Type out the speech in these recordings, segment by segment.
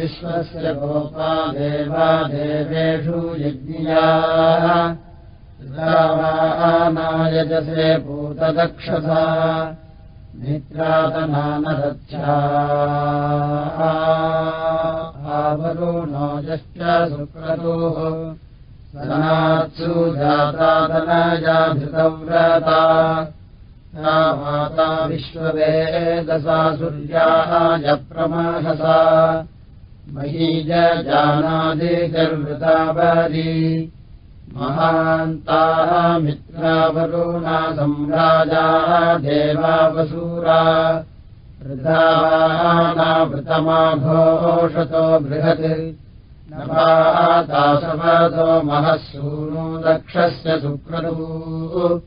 विश्वस्य गोपा देवा देवेषु यज्ञियाः नायजसे भूतदक्षसा निद्रातनानरक्षा आवरुणोजश्च सुक्रतुः सनात्सु जातातनया धृतव्रता माता विश्ववेदसा सूर्याय प्रमाहसा। महीजानादिर्वृतावरी महान्ताः मित्रावरुणा सम्राजा देवावसूरा। वृतानावृतमाघोषतो बृहत्। नवादासवतो महःसूनो दक्षस्य सुक्रतुः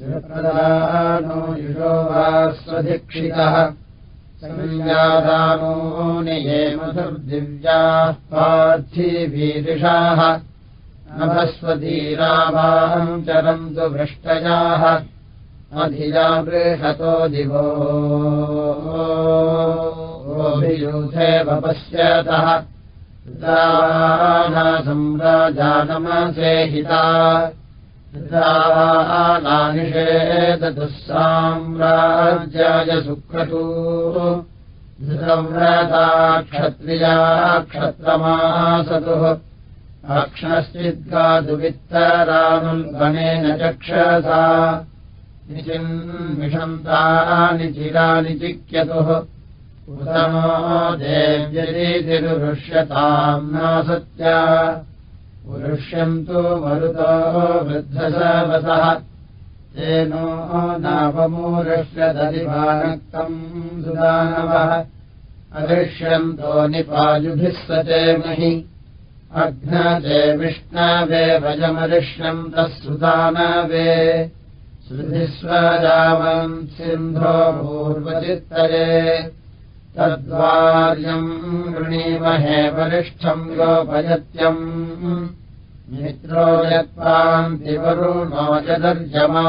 नो युषो वा स्वधिक्षितः संज्ञादानो निये मधुर्दिव्याः पार्थिवीरिषाः नभस्वतीरावाहम् चरन्तु वृष्टयाः अधिया बृहतो दिवोभियूथे वपश्यतः सम्राजानमसेहिता निषेदतुः साम्राज्याय सुक्रतु। धृतव्रता क्षत्रिया क्षत्रमासतुः अक्षश्चिद्गातुवित्तरानुल्गणेन चक्षसा। निचिन्मिषन्तानि चिरानि चिक्यतुः। उत्तमो देव्यरीतिरुष्यताम् नासत्या पुरुष्यन्तु मरुतो वृद्धसवसः। तेनो नावमूरुष्यदधिभानक्तम् सुदानवः। अदृश्यन्तो निपायुभिः सते महि। अघ्नते विष्णवे भजमरिष्यन्तः सुदानवे। श्रुतिस्वजामम् सिन्धो पूर्वचित्तरे तद्वार्यम् वृणीमहे वरिष्ठम् गोपयत्यम्। मित्रो यत्पान्तिवरुणो यदर्जमा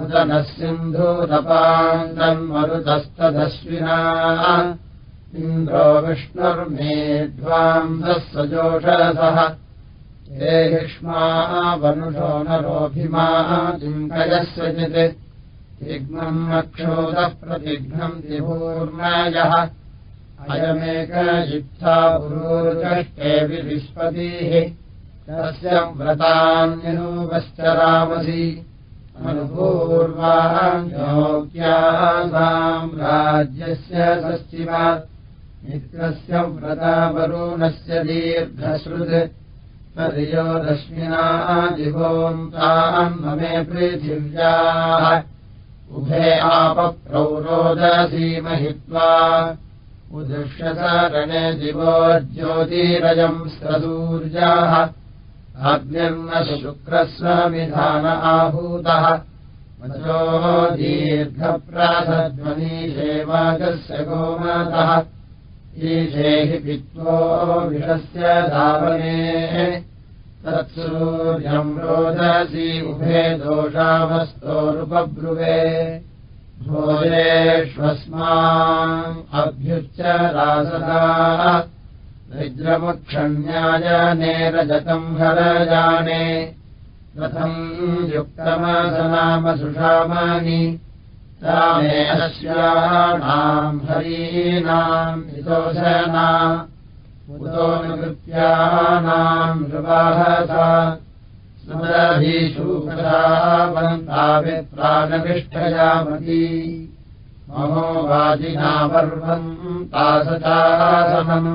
उदनः सिन्धूरपान्तम् मरुतस्तदश्विना इन्द्रो विष्णुर्मेध्वांसः सजोषसः हे युष्मा वनुषो नरोऽभिमा चिङ्कयस्वचित् विघ्नम् अक्षोदः प्रतिघ्नम् त्रिभूर्णायः अयमेकयुक्ता पुरोचष्टे विस्पतिः तस्य व्रतान्यनुपश्चरामसि अनुपूर्वाञ्जोक्यासाम् राज्यस्य सश्चिवा मित्रस्य व्रतावरुणस्य दीर्घश्रुत्। पर्योदश्मिना दिवोन्तान् ममे पृथिव्याः उभे आपप्रौरोदसीमहित्वा उदृश्यसरणे दिवो ज्योतिरजम् स्रसूर्याः आज्ञर्न शुक्रस्वमिधान आहूतः वचो दीर्घप्रासध्वनीशेवागस्य गोमातः। ईशे हि पित्वो विषस्य धावने तत्सूर्यम् रोदसी उभे दोषावस्तोरुपब्रुवे भोजेष्वस्माम् रजतम् हरजाने कथम् युक्तमासनाम अस्याणाम् हरीणाम् हितोषना उतो निवृत्यानाम् नृवाहसा सुरभीषूकरावन्ताविप्राणविष्ठयामती ममो वाजिनापर्वम् तासचासनम्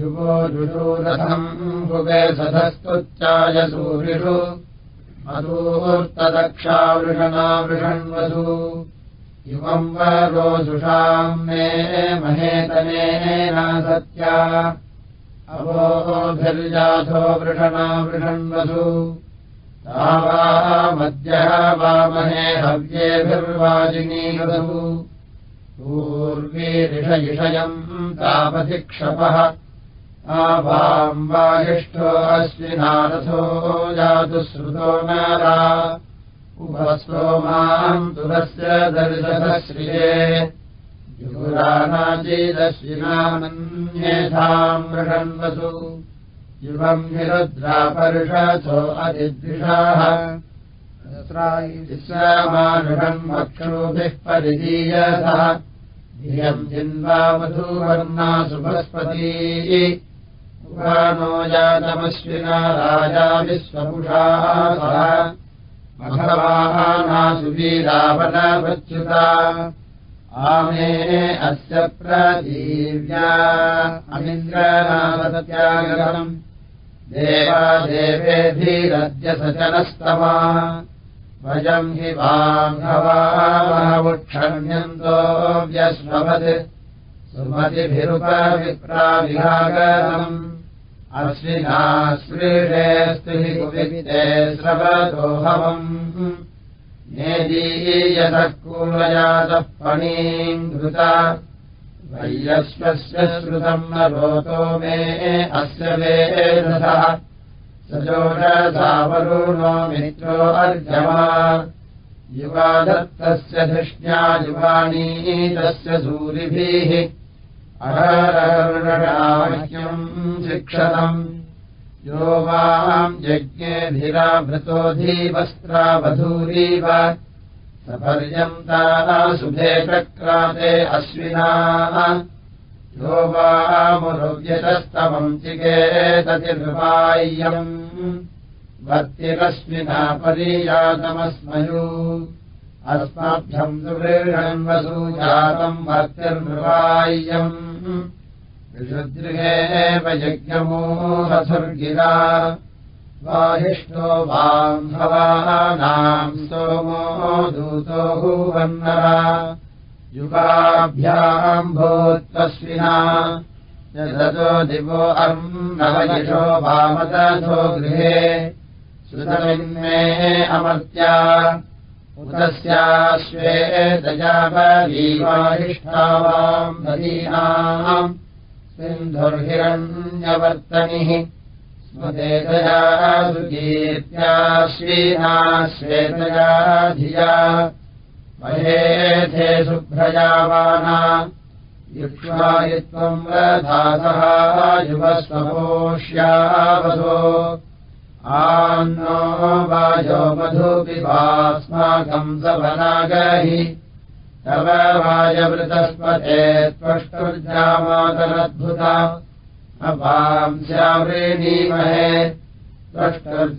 युवो जुषूरथम् भुवे सधस्तुच्चाय सूरिषु मधूर्तदक्षावृषणा वृषण्वसु युवम् वरोजुषाम् मे महेतनेन सत्या अवोभिर्जाथो वृषणा वृषण्वसु तावामद्यः वामहे हव्येभिर्वाजिनीवसु पूर्वीरिषयिषयम् तावधिक्षपः आवाम् वाजिष्ठो अस्विनारथो जातु श्रुतो नारा तुलस्य दर्शनश्रिये। युगुरानाचीदश्विनामन्येषाम् मृषन्वसु युवम् निरुद्रापरुषसो अधिद्विषाः विश्रामानुषम् वक्षोभिः परिदीयसः। धियम् जिन्वावधूवर्णा सुबस्पती। नो जातमश्विना राजा विश्वपुषाः सुवीरावनवच्युता आमे अस्य प्रदीव्या अमिन्द्रनामत्यागरम् देवादेवेभिरद्य सचनस्तमा वयम् हि वाङ्घवावुक्षण्यन्तो व्यस्ववत् सुमतिभिरुपविप्राविहागरम् अश्विना श्रीषेऽस्तु हि कुविते स्रवदोहवम् नेदीयतः कूलजातः पणीम् घृता वैयश्वस्य श्रुतम् न रोतो मे अस्य वेदः सजोषसावरुणो मित्रो अर्जमा युवा दत्तस्य धृष्ण्या युवाणी तस्य सूरिभिः अहरहृणाह्यम् शिक्षतम्। यो वाम् यज्ञेऽधिराभृतोऽधीवस्त्रावधूरीव सपर्यन्ताः शुभे चक्राते अश्विनाः। यो वामुरुव्यतस्तमम् चिकेततिर्वाह्यम् वर्तिरश्विना परिजातमस्मयू अस्माभ्यम् सुवृषम् वसूजातम् यज्ञमोहसुर्गिरा वाहिष्ठो वाम्भवानाम् सोमो दूतो भूवन्नः युगाभ्याम् भूत्वस्विना यदतो दिवो अर्णवयशो वामदधो गृहे श्रुतमिन्मे अमर्त्या उतस्याश्वे दजावीवाहिष्ठावाम् नदीनाम् सिन्धुर्हिरण्यवर्तनिः स्मदेतया सुकीर्त्याश्वीना श्वेतया धिया महेथे शुभ्रजावाना रथासः युवस्वपोष्यावसो आन्नो वाजो मधुपिवास्माकम् सवनागहि तव वायवृतस्पते त्वष्टुर्जामातरद्भुता अपांस्यावृणीमहे त्वष्टुर्जामातरम्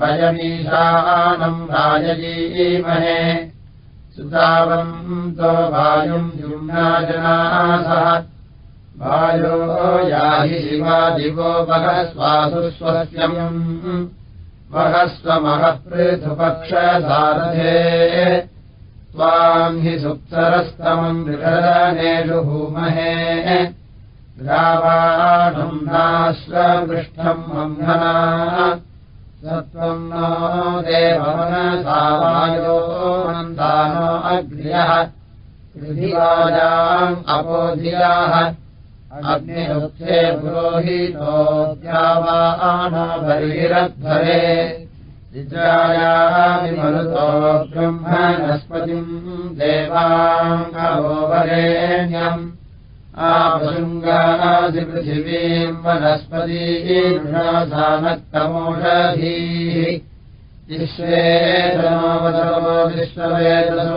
भयमीशानम् राजयीमहे सुतावन्तो वायुम् जुम्नाजनासः वायो याहि शिवादिवो वहस्वासु स्वस्यम् वहस्वमः पृथुपक्षसारथे त्वाम् हि सुप्सरस्तमम् विषदनेषु भूमहे। ग्रावाणम् नाश्वपृष्ठम् मह्ना स त्वम् नो देवमनसावायो मन्दानो अग्र्यः। पृथिवाजाम् अपोधियाः अग्निरुक्षे पुरोहितो द्यावाणबर्हिरध्वरे विद्रायामिमरुतो ब्रह्मणस्पतिम् देवाङ्गोवरेण्यम् आपशृङ्गादिपृथिवीम् वनस्पतीसानक्तमोषधीः विश्वेतनोवतरो विश्ववेदसोऽधीनाम्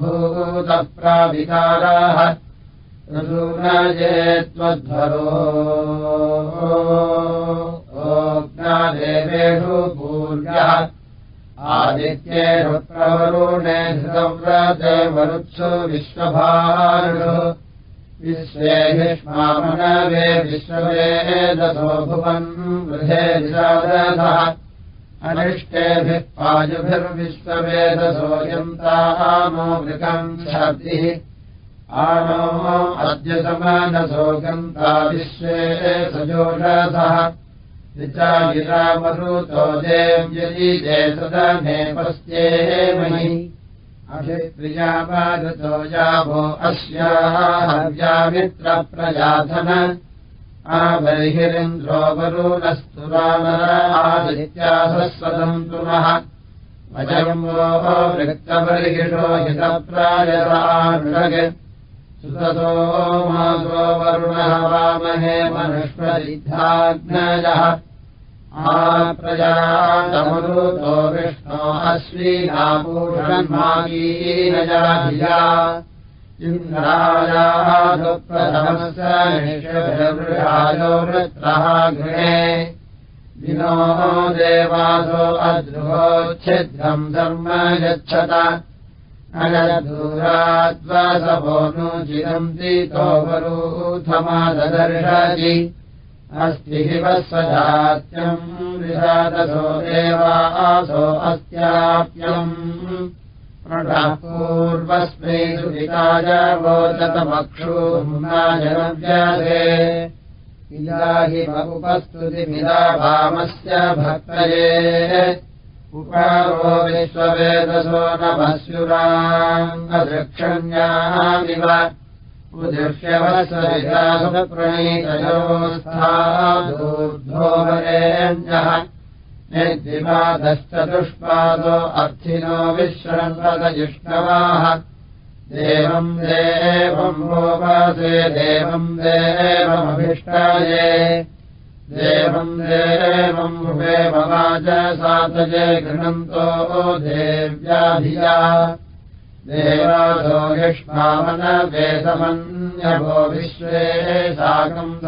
भूतप्राविकाराः ऋतूनजे त्वध्वरो ओग्नादेवेषु पूर्यः आदित्येरुप्रवरुणे धृतव्रते मरुत्सु विश्वभारुषु विश्वे विष्मामनवे विश्ववेदसो भुवन् वृधे विशादधः अनिष्टेभिः पायुभिर्विश्ववेदसो यन्तानो वृकम् शब्दिः आनो अद्य समानसो गन्ता विश्वे सजोषसः। विचागिरामरुतो देव्यजीजे सदने पस्ये मयि अभिप्रियामारुतो यावो अस्याः हव्यामित्रप्रजाधन आबर्हिरिन्द्रोपरूनस्तुरामरादित्यासस्वतम् तुमः अजम्बो वृत्तबर्हिषो हितप्रायताषग सुततो मासो वरुणः वामहे मनुष्वसिद्धाग्नजः आप्रजातमरुतो विष्णो अश्वीनाभूषन्मागीनजाधिया इन्द्रायादुप्रथमस्य वृत्रः गृहे। विनो देवासो अद्रुवोच्छिद्रम् धर्म गच्छत अनदूराद्वासभो नु चिरन्ति तोवरूथमाददर्शति अस्ति हिवस्वजात्यम् विषादसो देवासो अस्याप्यम् पूर्वस्मै सुविताय वोचतमक्षूर्णाजनव्यासे इलाहि उपस्तुतिमिदा भामस्य भक्तये उपावो विश्ववेदसो नमस्युराङ्गदृक्षण्यामिव उदृश्यवसरितासप्रणीतयोस्थादूर्ध्वोमरेण्यः निर्दिवादश्चतुष्पादो अर्थिनो विश्रन्वदजिष्णवाः देवम् देवम् गोपासे देवम् देवमभिष्टाये देवम् देवम् भुवे मवाच सातजे गृणन्तो देव्याधिया। देवासो युष्मामनवेदमन्यभो विश्वे साकम्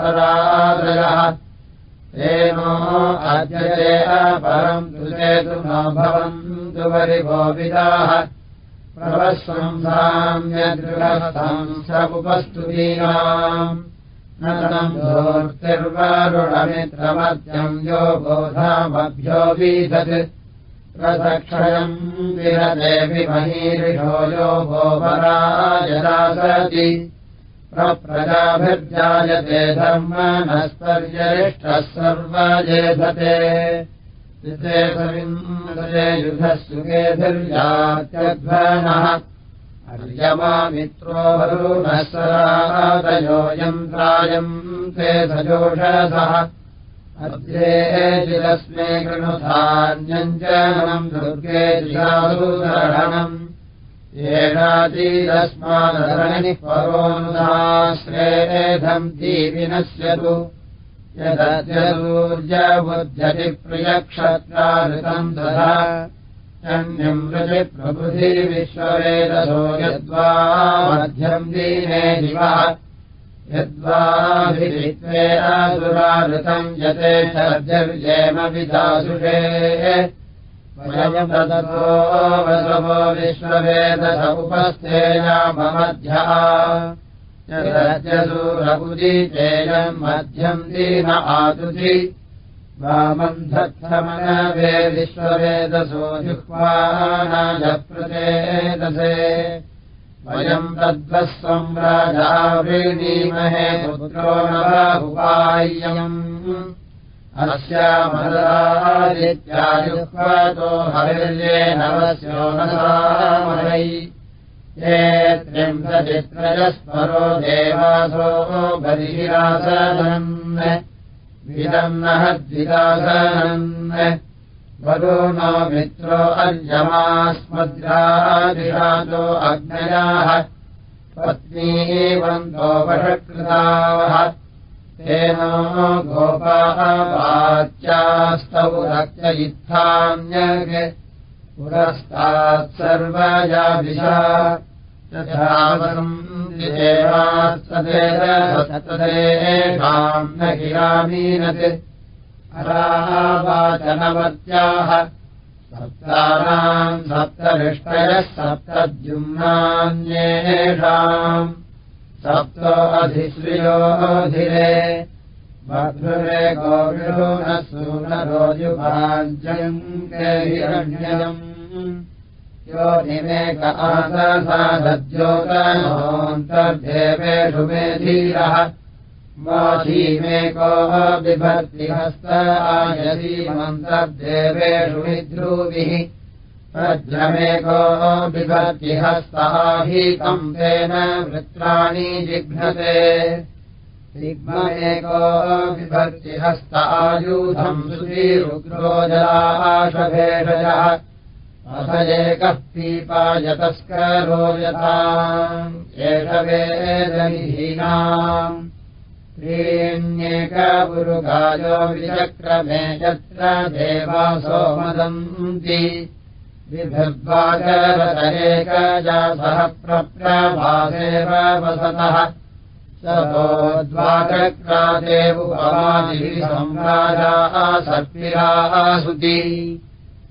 तेनो अद्यते परम् तुजेतु न भवन्तु परिभोविदाः प्रवस्वंसाम्यदृढसंसमुपस्तुतीनाम् नम् धूर्तिर्वरुणमित्रमद्यम् यो बोधामभ्यो वीधत् प्रसक्षयम् विरदेवि महीरिषो यो गोपराजदासति प्रप्रजाभिर्जायते धर्म सर्वजेधते। ऋते युधः सुखेधिर्यात्यध्वनः अर्यमामित्रो वरुणः सरादयो यन्त्रायम् ते सजोषसः। अद्येचिदस्मे कृणुधान्यञ्जनम् दुर्गे दिशासुदर्हणम् येषाचीदस्मादरणिः परोनुदाश्रेधम् दीविनश्यतु यदद्यसूर्यबुध्यति प्रियक्षत्राऋतम् तथा अन्यम् रजि प्रबुधिविश्ववेदसो यद्वा मध्यम् दीने दिवः यद्वाभित्वेरासुराऋतम् यते सर्जर्येमविदासुषे वयम् तदतो वसवो विश्ववेदस उपस्थेयाममध्यः यदस्यसूरबुदिचेयम् मध्यम् दीन आदुधि वामन्धत्थमनवे विश्ववेदसो जुह्वानाजप्रचेदसे वयम् तद्वस्वम् राजावृणीमहे पुत्रो न बाहुवाय्यम् अस्यामदादित्यायुक्तो हरिर्ये नवस्यो न ये त्र्यम्भचित्रयस्परो देवासो बलिरासनन् विदम् नः द्विदासनन् वरो नो मित्रो अर्यमास्मद्रादिशाचो अग्नयाः पत्नीवन्तोपषकृताः तेन गोपाः वाच्यास्तौ रक्तयुत्थान्यग् पुरस्तात् सर्वजाभिषा देवास्तदेशाम् न गिरामीनत् अरावाचनवत्याः सप्तानाम् सप्तविष्टयः सप्तद्युम्नान्येषाम्। सप्तो अधिश्रियोधिरे मधुरे गोविषो न सूनरोजुभाञ्जम् हिरण्यम् यो निमेक आससादद्योतनोऽन्तर्देवेषु मे धीरः माधीमेको बिभर्तिहस्त आयसीमन्तर्देवेषु विद्रूविः वज्रमेको बिभर्तिहस्ताहीकम् तेन वृत्राणि जिघ्नते। एको विभक्तिहस्त आयूधम् श्रीरुग्रो जलाशभेषजः अथ एकः पीपायतस्करो यथा। एष वेदविहीनाम् त्रीण्येकपुरुगायो विचक्रमे यत्र देवासो मदन्ति विभद्वाचरतरेकजासः प्रप्रभासेव वसतः। द्वाचक्रादेवुपमादिभिः सम्राजाः सर्पिराः सुति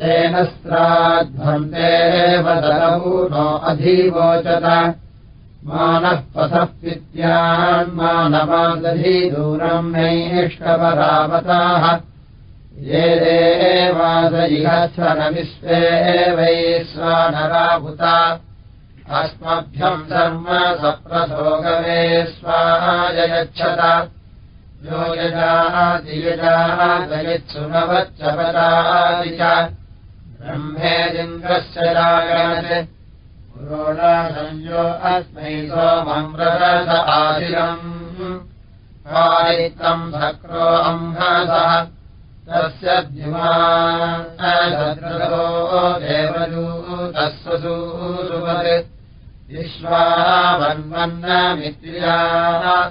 तेन स्राध्वन्ते नो अधिवोचत। मानः पथः पित्यान्मानवादधी दूरम् नैष्कपरावताः ये देवादयिहस्वन विश्वे वै स्वानराभुता अस्मभ्यम् धर्म सप्रसोगवे स्वायच्छत यो यजादियजाः दयित्सुनवच्चपदादि च ब्रह्मेदिन्द्रस्य रागणत् पुरोणासंयो अस्मै सोमम्ररस आशिरम्। आदित्तम् सक्रो अम्भसः। तस्य द्युमा देवदूतस्वसूरुवत् विश्वावन्वन्नमित्र्याः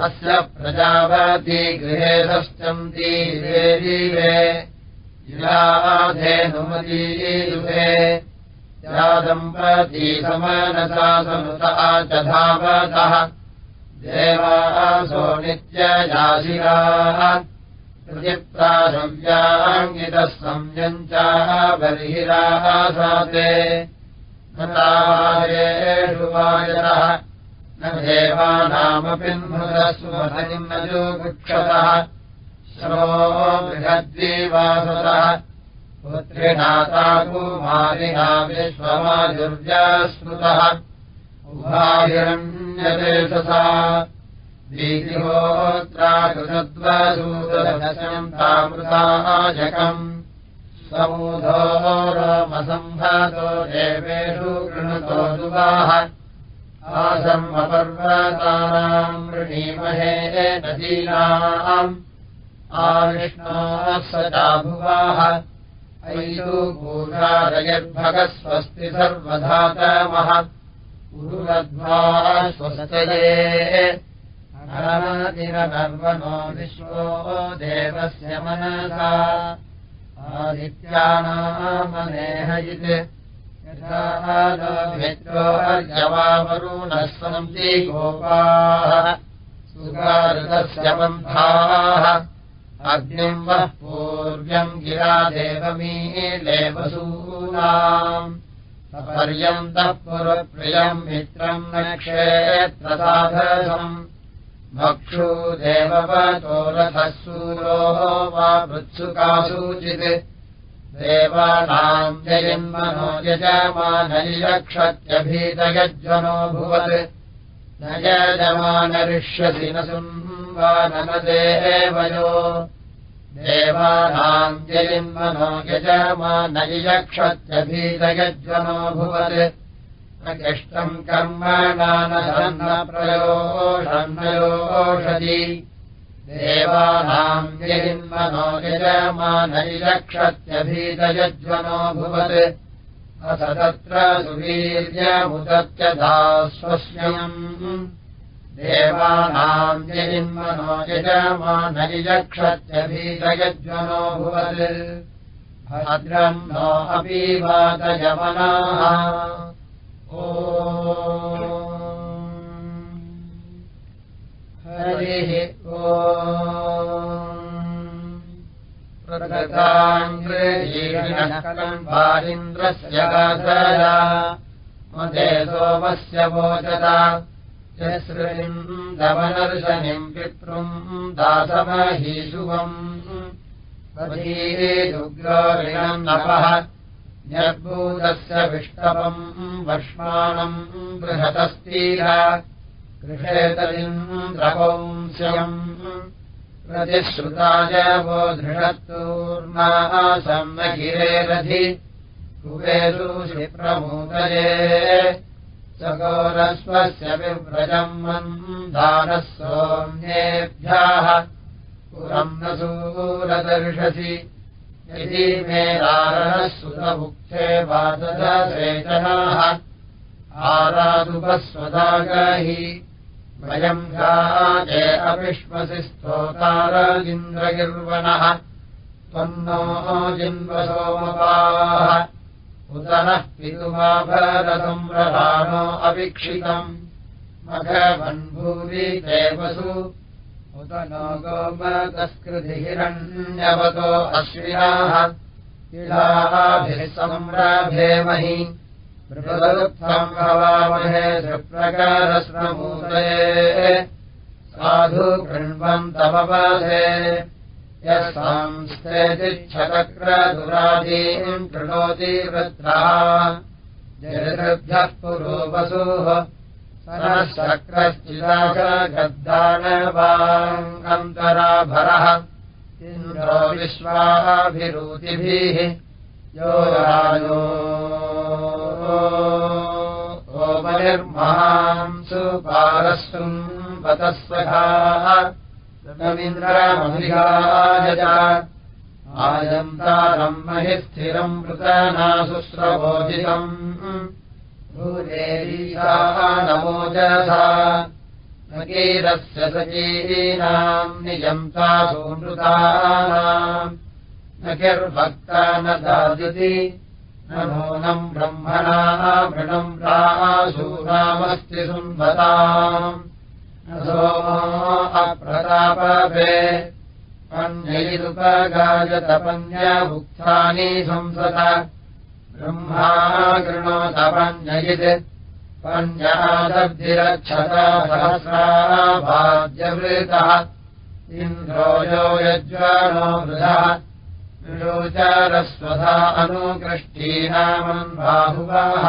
अस्य प्रजावती गृहे सश्चन्ती दिवे जिलाधेनुमतीयुगे यादम्पती समनसा समुता च धावतः। देवासो नित्यजाशिराः प्रतिप्राशव्याङ्गितः संयञ्चाः बर्हिराः साते। ेषु वायरः न देवानामपि नृदस्वृक्षतः श्रो बृहद्वीवासतः पुत्रिणाता कुमारिणा विश्वमाजुर्यास्मृतः उभाहिरण्यदेशसा दीतिहोत्राकृतद्वसूदशन्तामृताजकम् समूधोरमसम्भातो देवेषु कृणुतो दुवाः आसम्मपर्वतानाम् वृणीमहे नदीनाम् आविष्णाः स चाभुवाः ऐषु पूजारयर्भगः स्वस्ति सर्वधातमः उरुवध्वा स्वस्तये अनादिरनर्वणो विश्वो देवस्य मनसा। आदित्यानामनेहयित्। यथा मित्रो अर्यवावरुणः सन्ति गोपाः। सुगारुतस्य बन्धाः अग्निम् वः पूर्व्यम् गिरा देवमीलेवसूनाम्। पर्यन्तः पुरप्रियम् मित्रम् न क्षेत्रसाधसम् भक्षू देववतोरथः सूरोः वा वृत्सुकासूचित् देवानाम् जयन्मनो यजमानैरक्षत्यभीतयज्वनो भुवत्। न यजमानरिष्यसि न सुम्बानदेवयो देवानाम् जयन्मनो यजमानैरक्षत्यभीतयज्वनो भुवत्। ष्टम् कर्म नानप्रयोषन्नयोषति देवानाम् यजिन्मनो यजमानैरक्षत्यभीतयज्वनो भुवत्। अथ तत्र सुवीर्यमुदत्यधा स्वस्यम् देवानाम् यजिन्मनो यजमानैरक्षत्यभीतयज्वनो भुवत्। भद्रम् नो अपि वातयमनाः हरिः ओ प्रगताङ्ग्रीणकलम्बारिन्द्रस्य गाधया मदे सोमस्य वोचता यश्रिम् दमनर्शनिम् पितृम् दासमहीशुवम् दुग्रोरिणम् नपः। न्यर्भूतस्य विष्टपम् वर्ष्माणम् बृहतस्तीर कृषेतलिन्द्रपौंस्यम् प्रतिश्रुताय वो धृषत्तूर्णाः सम्मगिरेरधि कुबेषु शिप्रमूतये सगोरस्वस्य विव्रजम् मन्दानः सोम्येभ्यः। पुरम् न सूरदर्शसि। यदि मे रारणः सुतमुक्ते वादसेचनाः आरादुपस्वदागाहि वयम् गाजे अविश्वसि स्तोतारगिन्द्रगिर्वणः त्वन्नो जिन्वसोमपाः उत नः पितुमाभरसंव्रहाणो अवीक्षितम् मघवन्भूरि देवसु उत नो गोमतस्कृतिहिरण्यवतो अश्विनाः इडाभिः संरभेमहि मृगदुःखम् भवामहे त्रिप्रकारश्रमूलये साधु कृण्वन्तमवधे यः संस्थेतिच्छतक्रदुरादीम् कृणोति वृद्धाः। जयदृभ्यः पुरोपसुः सरश्चक्राशगद्दानवाङ्गन्तराभरः इन्द्रो विश्वाभिरूतिभिः यो रायो ओमनिर्महांसु पारस्तुम् पतस्वघाः रवीन्द्रमभिगायज आयन्तारम् महि स्थिरम् मृतनाशुश्रवोजितम् भूदेवीसा नमोजसा नकीरस्य सजीनाम् नियन्तासूनृतानाम् न किर्भक्ता न दादिति। न नूनम् ब्रह्मणा मृणम् राशूनामस्ति सुन्वताम् अप्रतापे पञ्जयिदुपगायतपन्यमुक्तानि संसत ब्रह्मा गृणोतपञ्जयित् पञ्जादब्धिरक्षता सहस्राभाज्यवृतः। इन्द्रो यो यज्वानो वृधः विरोचारस्वधा अनुकृष्टीनामम् बाहुवाः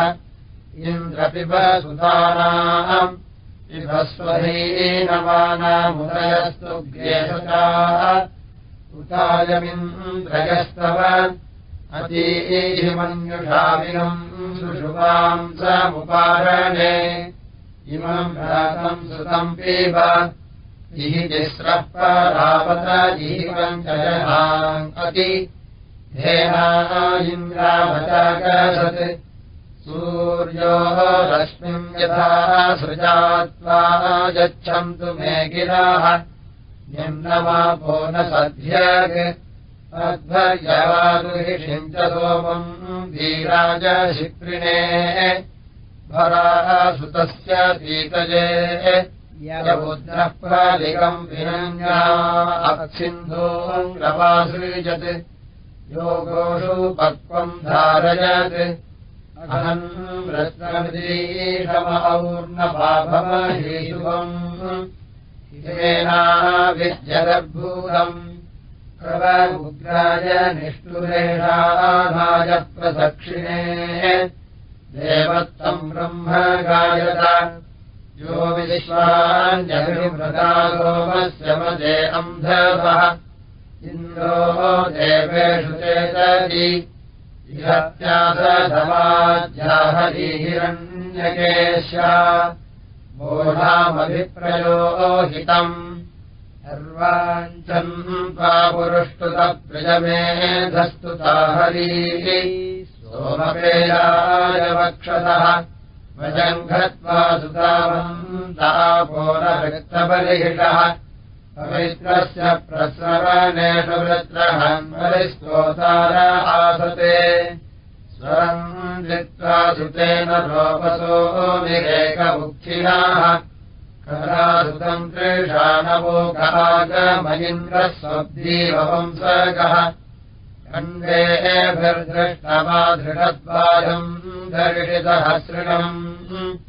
इन्द्रपिबसुतानाम् स्वधीनवानामुदयस्तु ज्ञेषकाः उतायमिन्द्रयस्तव अतीहिमन्युषाविनम् सुषुवाम् समुपारणे। इमम् रातम् सुतम् पीब। इह तिस्रः परावत जीवम् जयनाम् अति धेना इन्द्रावचाकसत् सूर्योः रश्मिम् यथा सृजात्वा यच्छन्तु मे गिराः। निम्नमापो न सध्यग्। अध्वर्यवादुहिषिम् च सोमम् वीराजशिप्रिणे। भराः सुतस्य पीतजे यमुद्रः प्रालिकम् विनन्या असिन्धूम् रवासृजत्। योगोषु पक्वम् धारयत् प्रवमुग्राय निष्ठुरेषाधाय प्रदक्षिणे। देवत्तम् ब्रह्म गायत। यो विश्वान्यभिमृगा गोमस्य मदे अन्धवः। इन्द्रो देवेषु चेतति ्यासधवाज्याहरीहिरण्यकेश्या बोधामभिप्रयोहितम् सर्वाञ्चम् त्वा पुरुष्टुतप्रियमेधस्तुता हरीः सोमपेयाय वक्षतः वजङ्घत्वा सुतावन्तापोरवृत्तबलिहिषः पवित्रस्य प्रस्रवणेषु वृत्रहन्वरिस्तोतार आसते। स्वरम् लित्वा सुतेन रोपसो निरेकमुखिनाः त्रिषाणवोकागमयिन्द्रः स्वब्दीवंसकः खण्डेभिर्दृष्टवा दृढद्वारम् दर्शितः शृणम्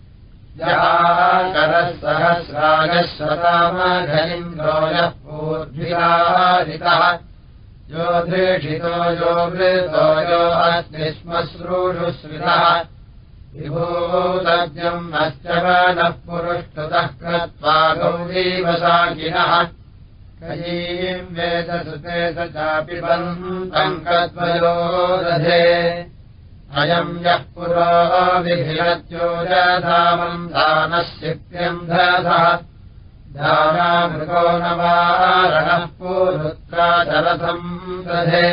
सुदक्षिणयोगृहे याकरः सहस्रागस्वतामघलिन्द्रो यः पूर्भिरादितः यो वृतो यो अस्ति स्म श्रूषुश्रितः विभूतव्यम् अश्च नः पुरुष्टुतः कृत्वा गौरीवसाकिनः। स चापि बन्तम् कद्वयो दधे अयम् यः पुरो विभिरत्योजधामम् दानः शिप्यम् दधः दानामृगो न वारणः पूरुत्राचरथम् दधे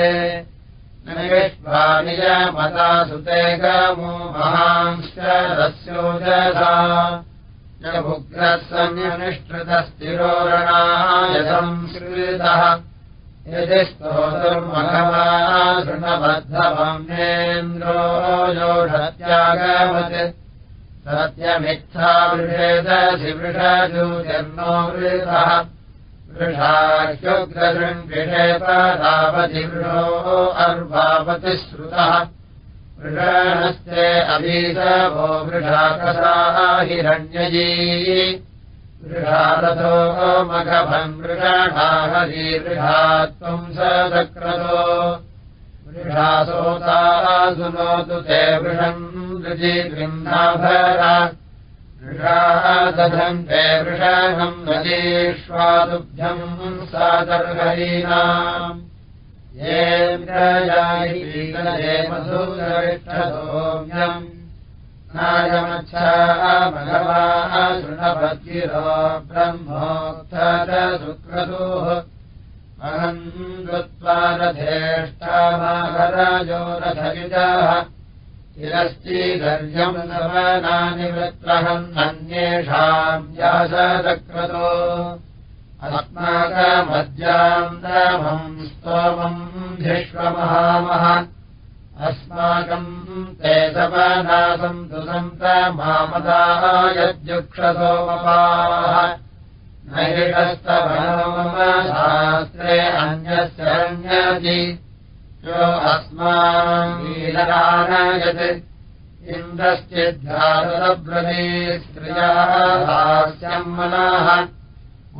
निष्वानियमता सुते गमो महांश्च रस्योजधा भुग्रः सन्निष्ठृतस्तिरोरणाय संस्कृतः यदि स्तोतुर्मघवा शृणबद्धवम्येन्द्रो योषत्यागमत् सत्यमित्था वृषेदसि वृषजूजन्नो वृतः वृषाह्युग्रशृङ्षेपदावति वृषो अर्वावति श्रुतः वृषणस्ते अभीसवो वृषाकसाः हिरण्यजी वृषारथो मघभम् वृषाणाहरी वृषा त्वम् सक्रतो सुनोतु ते वृषम् ऋजि गृह्णाभरा वृषादधन्ते वृषाहम् नदीष्वादुभ्यम् सादर्हरीणाम् येन्द्रयायीकले मधुरविष्ठसोम्यम् नायमच्छा भगवाः शृणभद्गिरो ब्रह्मोक्थ सुक्रतोः अहम् कृत्वा रथेष्टामाघराजो रथयुजः चिरश्चीधर्यम् नवनानि वृत्रहम् अन्येषाम् व्यासदक्रतो अस्माकमद्याम् रामम् स्तोमम् धिष्वमहामः अस्माकम् ते सपनासम् तु सन्त मामदायद्युक्षसोमपाः शास्त्रे अन्यस्य अन्यति। यो अस्मान्वीरनायत् इन्द्रश्चिद्धारब्रवी स्त्रियाः हास्यम् मनाः।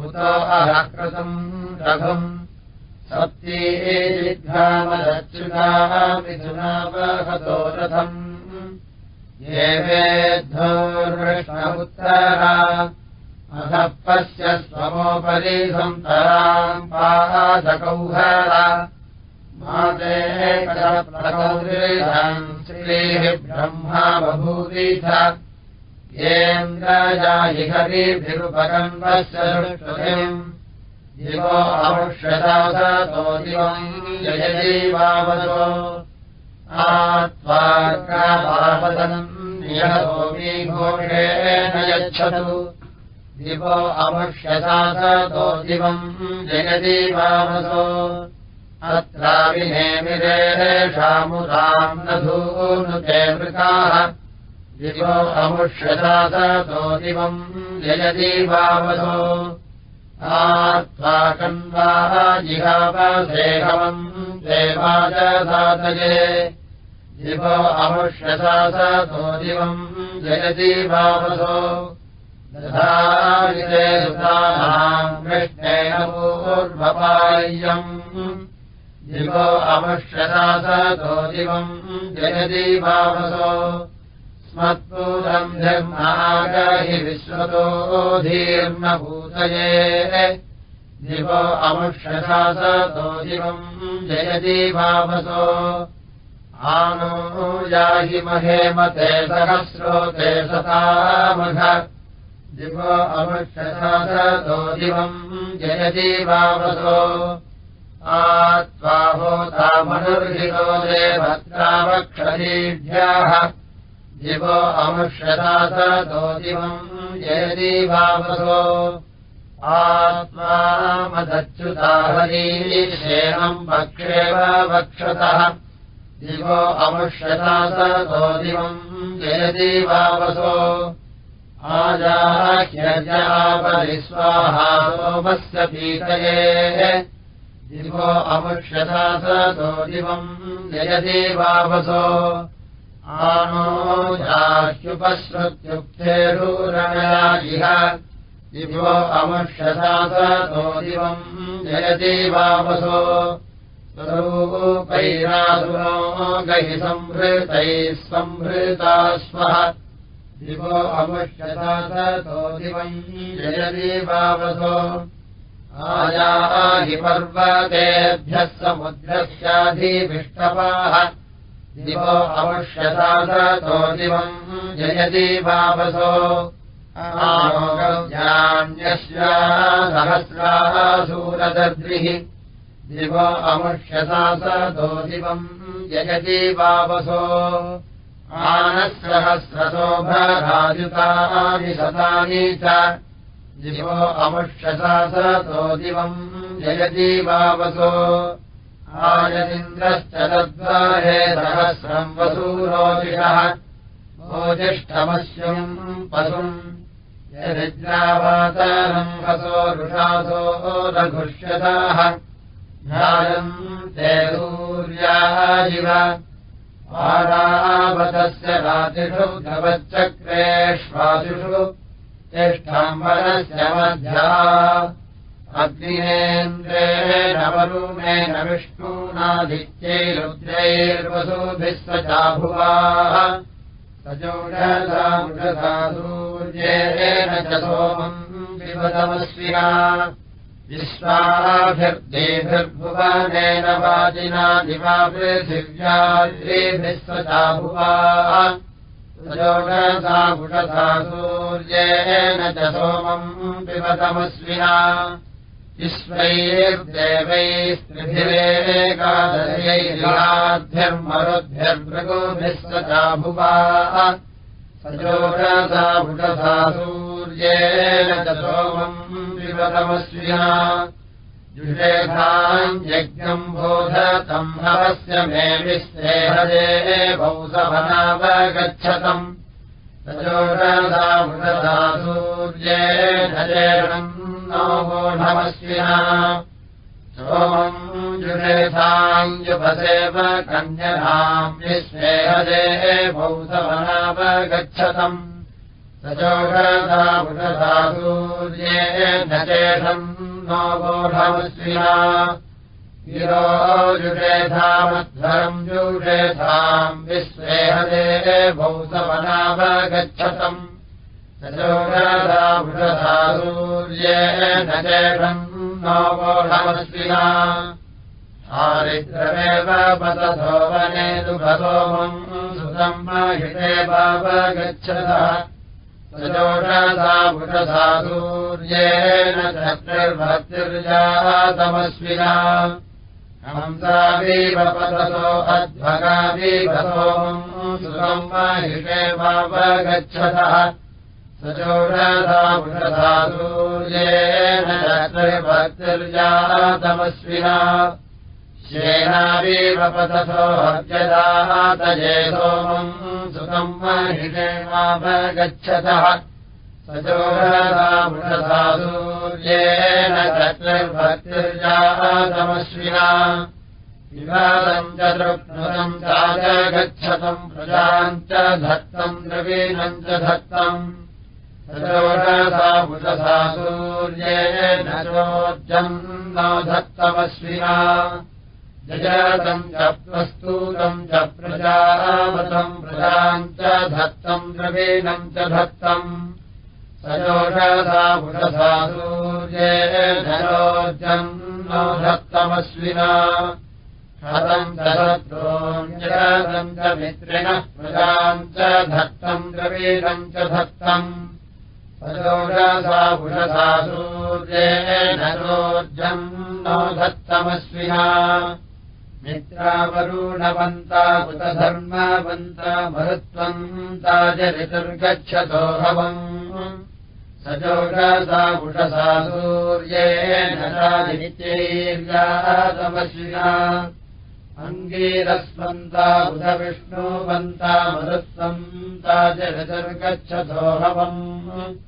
उतो अहकृतम् रघुम् सत्येघ्रामदच्युताः मिथुनावहतो रथम्। ये वेद्धोर्विष्णमुत्तरा अधः पश्य स्वमोपरि सन्तराम् पादकौहरा माते श्रीः ब्रह्मा बभूवीथ येन्द्रजाहि हरिभिरुपकम्बस्य दृष्टुम् दिवो दिवम् जयजीवावसो आत्वार्गापापदनम् नियतोमी घोषेण यच्छतु। दिवो अमुष्यदासतो दिवम् जयजीवावसो अत्राविनेमिरेषामुदाम् न धूनुते मृगाः दिवो अमुष्यदासतो दिवम् जयजीवावसो आत्वाकन्वाः जिहावसेहवम् देवाजसातये दिवो अमुष्यसासतो दिवम् जयजीवावसो दधाविते सुतानाम् कृष्णेन पूर्वपाय्यम्। दिवो अमुष्यसासतो दिवम् जयजीवावसो स्मत्पूरम् धर्मागहि विश्वतो धीर्मभूतये दिवो अमुष्यसासतो दिवम् जयजीवावसो आनो याहि महेमते सहस्रोते सतामघ। दिवो अमुष्यसासतो दिवम् जयजीवावसो आत्वाहोतामनुर्हितो देवत्रावक्षरीभ्यः दिवो अमुष्यदासतो दिवम् जयदीवावसो आत्मामदच्युताहरीशेनम् वक्ष्येव वक्षतः। दिवो अमुष्यता दिवम् जयति वावसो पीतये। दिवो अमुष्यता दिवम् जयति जाह्युपश्रुत्युक्तेरुरणयाजिह दिवो सतो दिवम् जयति वावसो स्वरूपैरासुनो गहि संहृतैः संहृता स्वः दिवो सतो दिवम् जयति वावसो आयाहि पर्वतेभ्यः समुद्रस्याधिविष्टपाः दिवो अमुष्यता सतो दिवम् जयति वावसो। आरोग्यान्यस्य सहस्राः सूरदद्रिः अमुष्यता सतो दिवम् जयति वावसो। आनःसहस्रशोभराजुतानि शतानि च। दिवो अमुष्यता सतो दिवम् जयति वावसो आयदिन्द्रश्च तद्वारे सहस्रम् वसूरोजिषः ओजिष्ठमस्यम् पशुम्। यदिद्रावातरम् हसो रुषासो रघुष्यताः। ध्यानम् ते सूर्याजिव। आरावतस्य रातिषु गवच्चक्रेष्वादिषु तिष्ठाम्बरस्य मध्या अग्निहेन्द्रेण वरुणेन विष्णूनादित्यैरुद्रैर्वसुभिः स चाभुवाः सजोषसा सूर्येण च सोमम् विवदमस्विना। विश्वाभिर्देभिर्भुवनेन वाजिना दिवा सजोषसा पुषसा सूर्येण च सोमम् पिबतमस्विना विश्वैर्देवैस्त्रिभिरेकादशैर्याद्भिर्मरुद्भिर्भृगोभिः स्वचाभुवाः सजोषसा पुषसा सूर्येण च सोमम् पिबतमस्विना जुषेधाम् यज्ञम् बोधतम् हवस्य मे विश्रेहजे भौसवनावगच्छतम् सजोषसा पुषसा सूर्येण चेणम् नो बोढमस्विना सोमम् जुषेधाञ्जुपसेव कन्यनाम् विश्रेहजे भौसवनावगच्छतम् सजोषसा पुषसा सूर्येण चेषम् नो बोढमस्विना गिरोजुषेधामध्वरम् जुषेधाम् विश्वेहदे पुषसा सूर्येण चेषम् नो बोढमस्विना हारिद्रमेव पतथो वने दुभसोमम् सुतम् महिषेवावगच्छतः सजोषसा पुषसा सूर्येण चक्रिर्भक्तिर्जातमस्विना हंसावीव पतसो अध्वगावीभसोमम् सुतम् महिषेवावगच्छतः सजोषसा पुषसा सूर्येण चक्रिर्भक्तिर्जातमस्विना श्येनावीव पतसो हर्यदातये सोमम् सुतम् महिषेवावगच्छतः सजोषसा पुषसा सूर्येण चक्रिर्भक्तिर्जातमस्विना विवादम् च दृप्नुतम् चाजगच्छतम् प्रजाम् च धत्तम् द्रवीणम् च धत्तम् सूर्येण चोर्जम् न धत्तमस्विना जजातम् च प्रस्तूतम् च प्रजावतम् प्रजाम् च धत्तम् द्रवीणम् च धत्तम् सजोषसा पुषसा सूर्येणोर्जम् नो धत्तमस्विना हतम् च मित्रिणः प्रजाम् च धत्तम् द्रवीणम् च धत्तम् सजोषसा पुषसा सूर्येणोर्जम् नो धत्तमस्विना मित्रावरुणवन्ता कुतधर्मवन्ता मरुत्वम् ताजरितुर्गच्छतो हवम् स सजोषसा उषसा सूर्येण चादित्यैर्यातमश्विना अङ्गीरस्वन्ता बुधविष्णुवन्ता मरुत्वन्ता जगजर्गच्छतोहवम् सजोषसा उषसा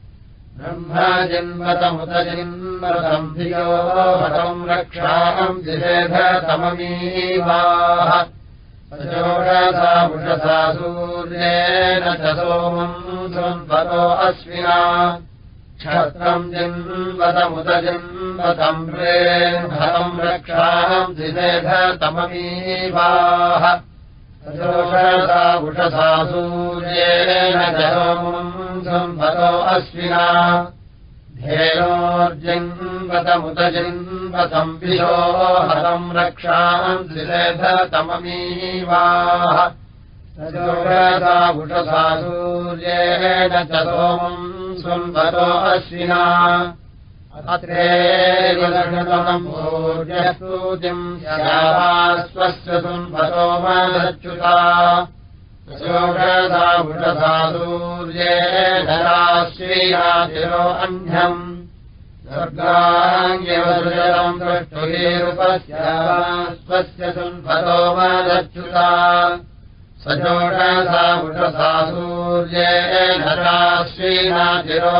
ब्रह्म जिन्वतमुत जिन्मृतम् धियो हतम् रक्षाम् जिरेधतममीवाः सजोषसा पुषसा सूर्येण च सोमम् संवतो अश्विना। क्षत्रम् जिन्वतमुत जिन्वतम् प्रेभतम् रक्षाम् दिशेधतममीवाः उषसा सूर्येण जरोमम् संवतो अश्विना धेनोर्जिन्वतमुत जिन्वतम् विशो हतम् रक्षाम् दिशेधतममीवाः सजोषसा उषसा सूर्येण च सोमम् संवतो अश्विना भूर्यस्तूतिम् स्वस्य मदच्युता। सजोषसा उषसा सूर्येण राश्रीयातिरो अह्नम् स्वर्गाङ्ग्यवसृजतम् द्रष्टुलीरूपस्य स्वस्य संवतो मदच्युता। सजोषसा उषसा सूर्येण राश्रीनातिरो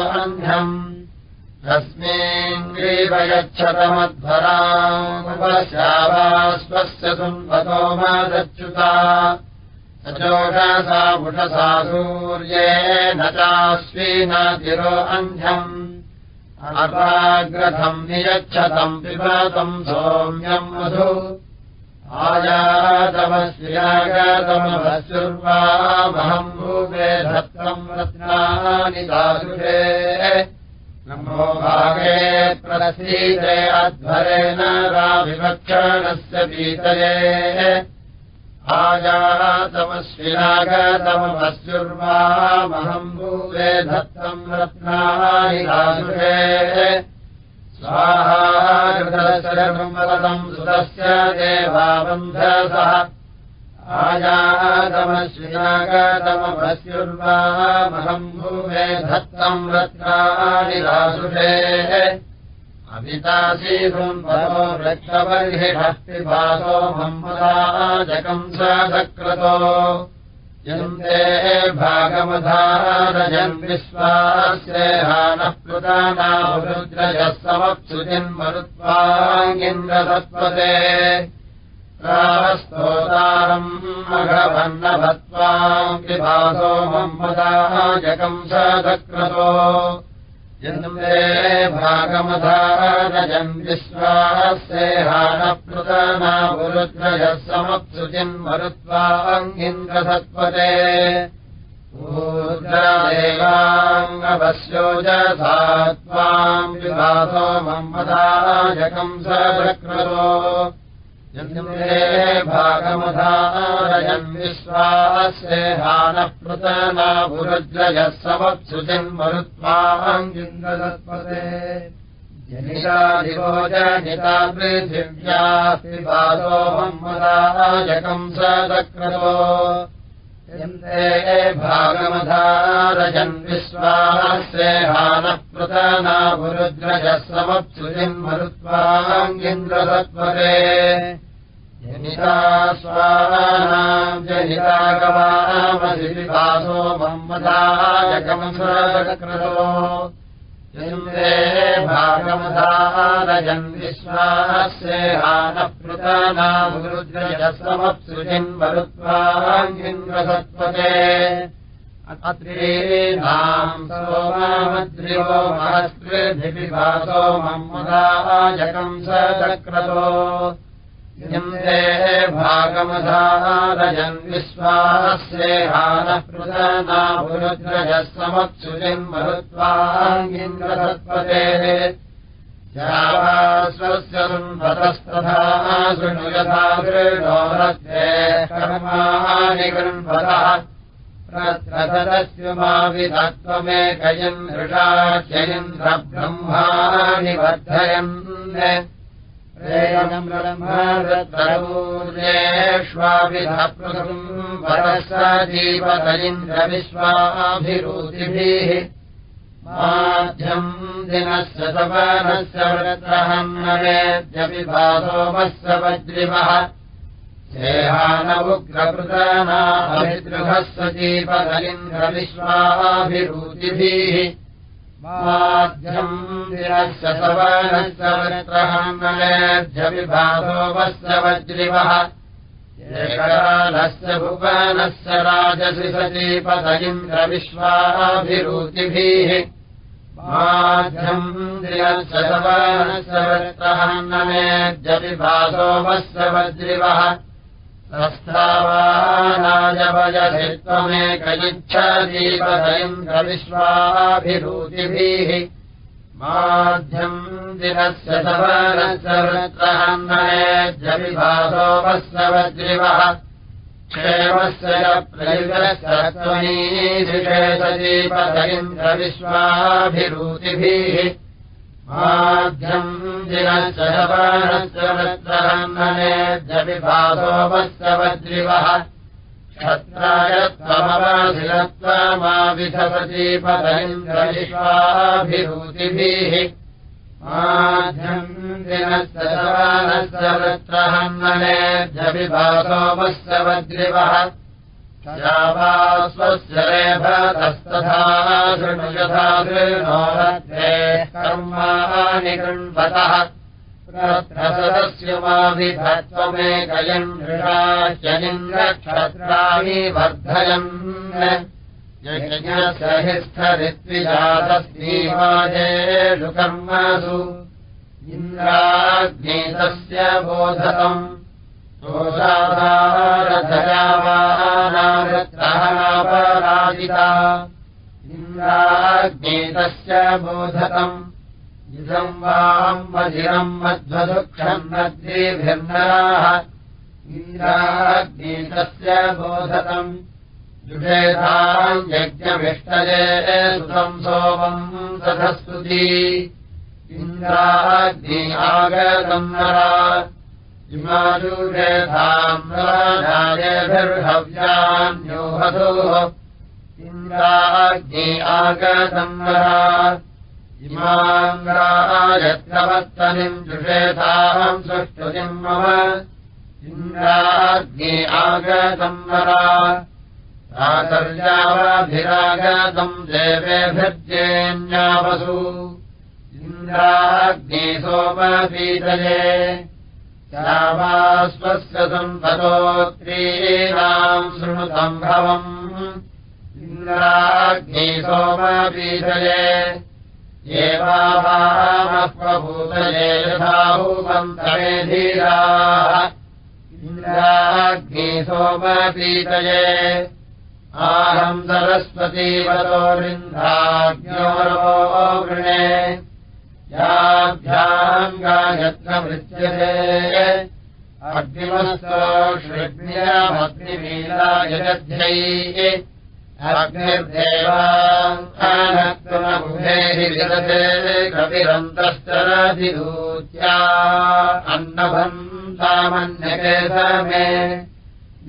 अह्नम् तस्मिन्ग्रीवयच्छतमध्वरामुपस्यावा स्वस्य संवतो मदच्युता सजोषसा उषसा सूर्येण चाश्वीनातिरो अह्नम् अपाग्रथम् नियच्छतम् पिबतम् सौम्यम् मधु। आयातमस्यागतमभस्युर्वामहम् भूमे धत्तम् रत्नानि दासुषे नमो भागे प्रसीते अध्वरेण राविवक्षणस्य पीतये। आयातमस्विनागतमभस्युर्वामहम् भूमे धत्तम् रत्नानि दासुषे। स्वाहाकृतम् सुतस्य देवाबन्धसः आयातमश्विनागतमभस्युर्वामहम् भूमे धत्तम् रत्नानि रासुषे अमितासीसुम्भो वृक्षबर्हिषष्टिभासो मम्मदाजकम् सक्रतो यन्ते भागमधारजन् विश्वास्येहानः कृतानामरुद्रजः समप्सुजिन्मरुत्वाङ्गिन्द्रसत्त्वते रावस्तोतारम् मघवन्नभत्वाम् विभासो मम्मदाजकम् सक्रतो यन्ते भागमधारजन् विश्वास्येहानप्लुतनामुरुद्रजः समप्सुजिन्मरुत्वाङ्गिन्द्रसत्त्वते ऊर्जादेवाङ्गवस्योजसा त्वाम् विभासो मम्मदाजकम् सक्रतो यन्ते भागमधारयन् विश्वास्येहानः पृतनामुरुद्रजः समप्सुजिन्मरुत्वाङ्गिन्द्रसत्त्वते जनितादिवो जनिता पृथिव्यास्ति वासो मम्मदाजकम् सदक्रतो। यन्ते भागमधारजन् विश्वास्येहानः पृतनामुरुद्रजः समप्सुजिन्मरुत्वाङ्गिन्द्रसत्त्वते जनिता स्वानाम् जनिता गवामसिवासो मम्मदाजकम् सदक्रतो यन्ते भागमधारजन् विश्वास्येहानः पृतनामुरुद्रजः समप्सृजिन्मरुत्वाङ्गिन्द्रसत्त्वते अत्रीनाम् सोमामद्रिवो महस्त्रिभिवासो मम्मदाजकम् सदक्रतो यन्ते भागमधारजन् विश्वास्येहानः पृतनामुरुद्रजः समप्सुजिन्मरुत्वाङ्गिन्द्रसत्त्वते स्वस्य गृह्णतस्तथा शृणु यथा गृणोरध्ये कर्माणि गृह्णतः प्रत्रसदस्य मा विधत्वमेकयन् ऋषाच्यन्द्रब्रह्माणि वर्धयन् ूर्येष्वाभिधाप्रथम् वरस जीवतलिन्द्रविश्वाभिरुचिभिः माध्यम् दिनस्य सवनस्य व्रत्रहम् नवेद्यपि भासोमस्य वज्रिवः देहानवुग्रकृतानाभिदृहस्य जीवतलिन्द्रविश्वाभिरुचिभिः माध्यम् दिनस्य सवनस्य वृत्रहन्नलेभ्यविभासो वस्य वज्रिवः। एककालस्य भुवनस्य राजसि दिनस्य सवनस्य वृत्रहन्नलेभ्यविभासो वस्य वज्रिवः स्थावानायवयधि त्वमेकयुच्छदीपदयन्द्रविश्वाभिरुचिभिः माध्यम् दिनस्य सवनस्य वृत्रहन्नलेभ्यविभासो वस्य वज्रिवः क्षेमस्य प्रयुगस्य त्वमीधिषेदीपदयन्द्रविश्वाभिरुचिभिः माध्यम् सवनस्य वृत्रहन्नलेभ्यविभासोमस्य वज्रिवः क्षत्राय त्वमवाधिलत्वमाविधसतीपदैन्द्रविश्वाभिरुचिभिः माध्यम् दिनस्य सवनस्य स्वस्य गृणोरध्ये कर्माणि प्रसदस्य माभिधत्वमेकयन् नृषाश्चलिन्द्रक्षत्राणि वर्धयन्। यज्ञसहिस्थरित्विजातस्तीवाजेषु कर्मसु। इन्द्राग्नेतस्य बोधतम् दोषाधारधयावानावृत्रहणापराजिता इन्द्राग्नेतस्य बोधतम् इदम् वाम् मधिरम् मध्वदुःखम् मद्रीभिर्नराः। इन्द्राग्नेतस्य बोधतम् जुषेधाम् यज्ञमिष्टये सुतम् सोमम् तथस्तुति इन्द्राग्नि आगतम् नरा इमायुषेधाम्राजायभिर्हव्यान्योहतोः इन्द्राग्नि आगतम्बरा इमाङ्गायत्रवत्तनिम् जुषेधाम् सुष्टुतिम् मम। इन्द्राग्नि आगतम्बरा प्रातर्यावाभिरागतम् देवेभिर्जेन्यावसु। इन्द्राग्नि सोमपीतये स्वस्य सम्पदोत्रीणाम् शृणुसम्भवम् इन्द्राग्नि सोमपीतये एवामह्वभूतये यथाभूमन्तरे धीराः। इन्द्राग्नि सोमपीतये आहम् सरस्वतीवतोरिन्दाज्ञोरो वृणे याभ्याम् गायत्र मृत्यते अग्निमस्तो कविरन्तश्चराधिदूत्या अन्नभन्तामन्यके समे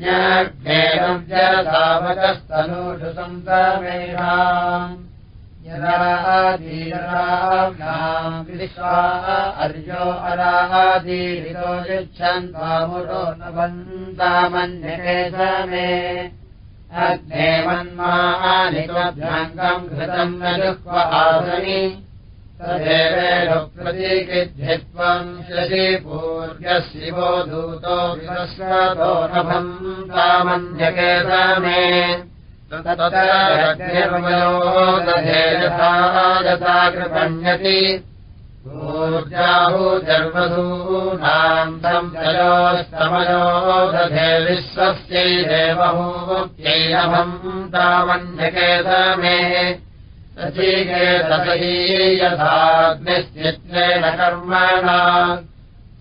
ज्ञाग्नेयसावकस्तनूषु सन्तमेषाम् विश्वा अर्यो अरादीरितो यच्छन्त्वामुरो न बन्तामन्यके समे अग्ने मन्मानित्वभ्याङ्गम् घृतम् न जुह्व आसनि तदेवेण प्रतीकिध्यत्वम् शशिपूर्यः शिवो दूतो विवस्वतो नभम् समे ततरग्निर्मयो दधे यथा यथा कृपण्यति ऊर्जाहुजर्वसूनाम् तम् तयोस्तमयो दधे विश्वस्यै देवहूत्यै नभम् तामन्यके समे यथाग्निश्चित्रेण कर्मणा